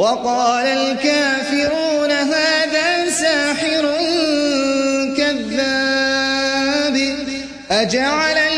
وقال الكافرون هذا ساحر كذاب. أجعل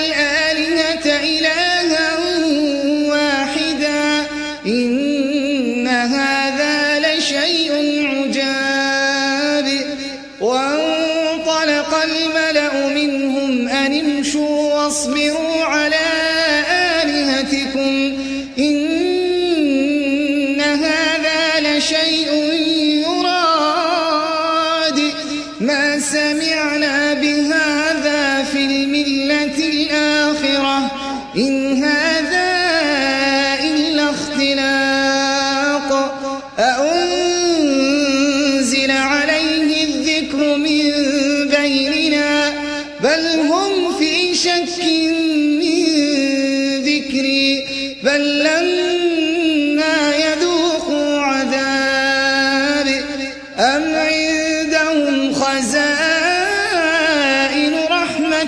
يراد ما سمعنا بهذا في الملة الآخرة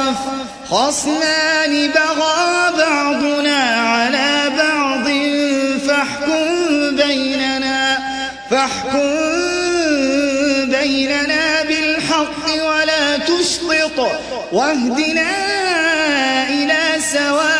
تخف خصمان بغى بعضنا على بعض فاحكم بيننا فاحكم بيننا بالحق ولا تشطط واهدنا إلى سواء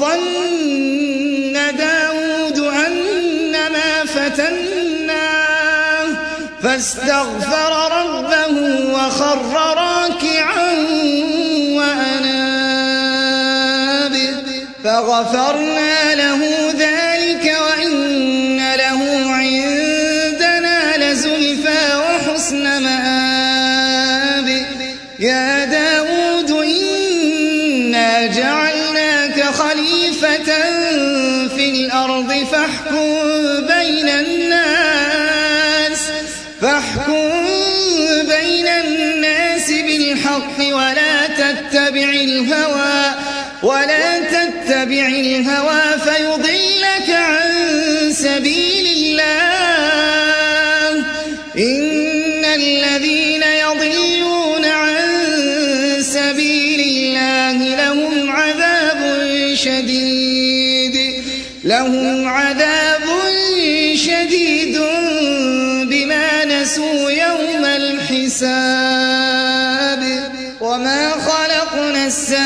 وظن داود أن ما فتناه فاستغفر ربه وخر راكعا وأناب فغفرنا له تتبع الهوى ولا تتبع الهوى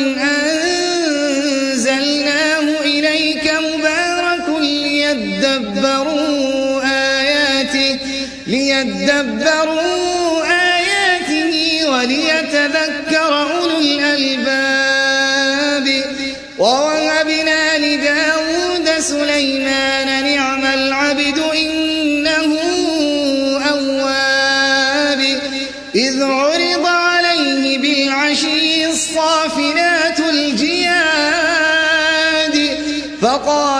كتاب أنزلناه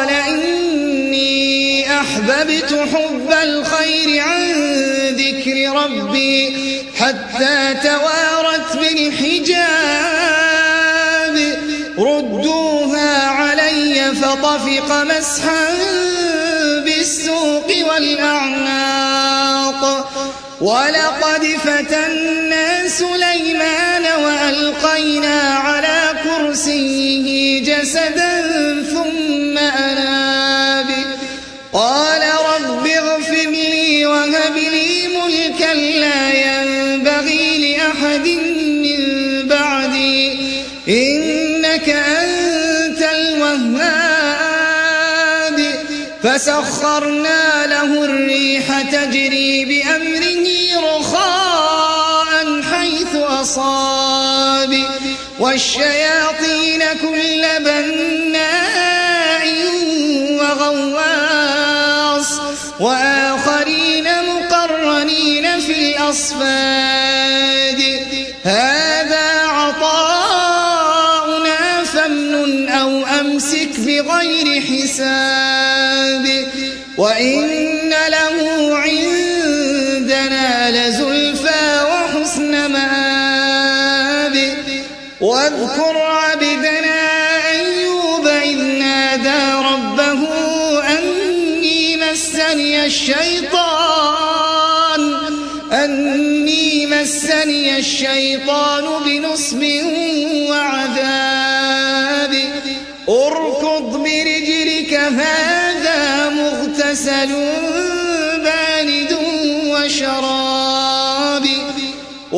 فقال إني أحببت حب الخير عن ذكر ربي حتى توارت بالحجاب. ردوها علي فطفق مسحا بالسوق والأعناق. ولقد فتنا سليمان وألقينا على كرسيه جسدا فسخرنا له الريح تجري بأمره رخاء حيث أصاب. والشياطين كل بناء وغواص. وآخرين مقرنين في الأصفاد. هذا عطاؤنا فامنن أو أمسك بغير حساب. وإن له عندنا لزلفى وحسن مآب واذكر عبدنا أيوب إذ نادى ربه أني مسني الشيطان أني مسني الشيطان بنصب وعذاب اركض برجلك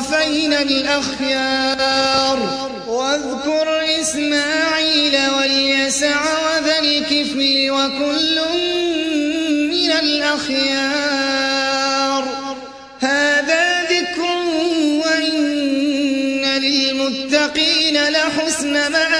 المصطفين الأخيار. واذكر إسماعيل واليسع وذا الكفل وكل من الأخيار. هذا ذكر وإن للمتقين لحسن مآب.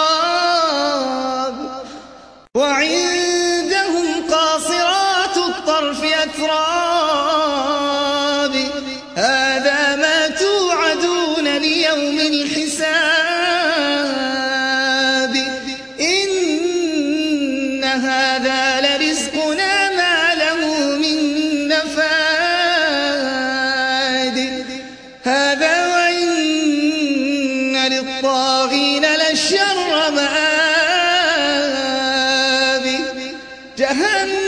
لشر مآب جهنم.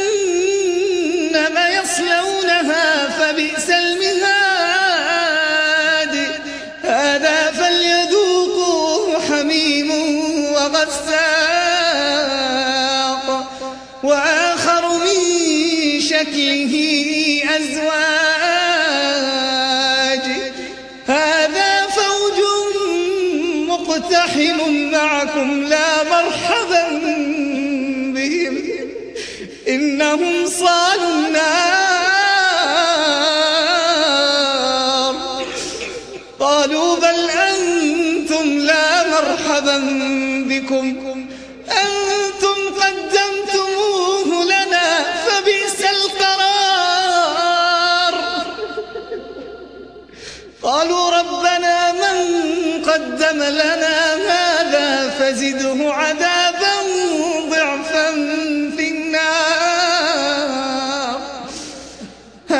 إنهم صالوا النار.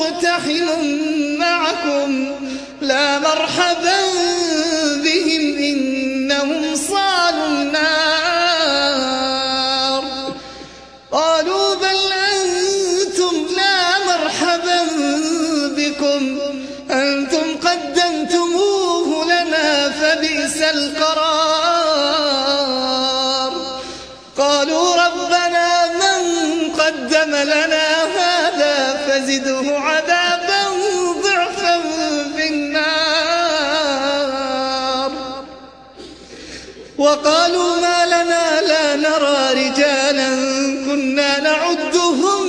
مقتحم معكم لا مرحبا وقالوا ما لنا لا نرى رجالا كنا نعدهم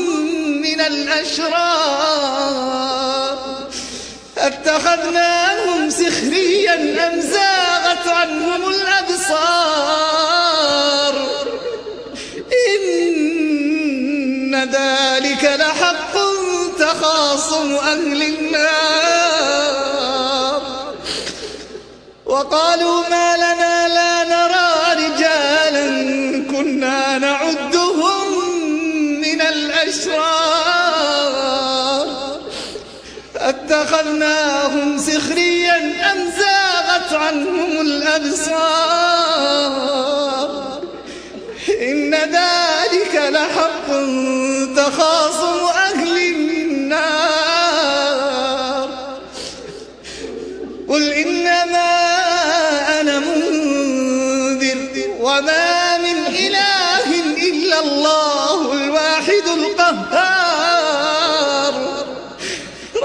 من الأشرار. أتخذناهم سخريا أم زاغت عنهم الأبصار؟ إن ذلك لحق تخاصم أهل النار. وقالوا ما لنا اتخذناهم سخريا أم زاغت عنهم الأبصار؟ إن ذلك لحق تخاصم أهل النار. قل إنما أنا منذر وما من إله إلا الله الواحد القهار.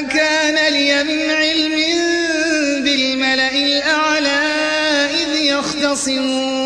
كان لي من علم بالملأ الأعلى إذ يختصمون.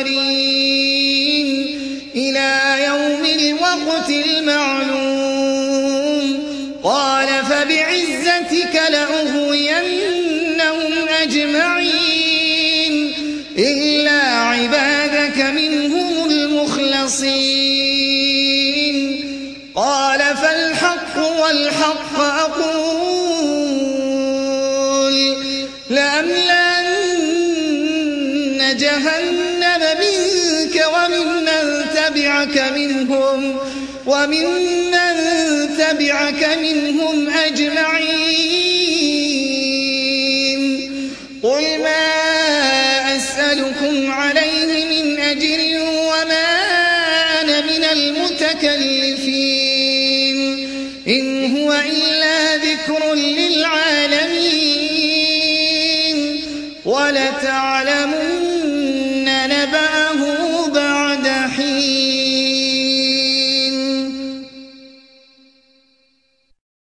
المنظرين إلى يوم الوقت المعلوم. وممن تبعك منهم أجمعين.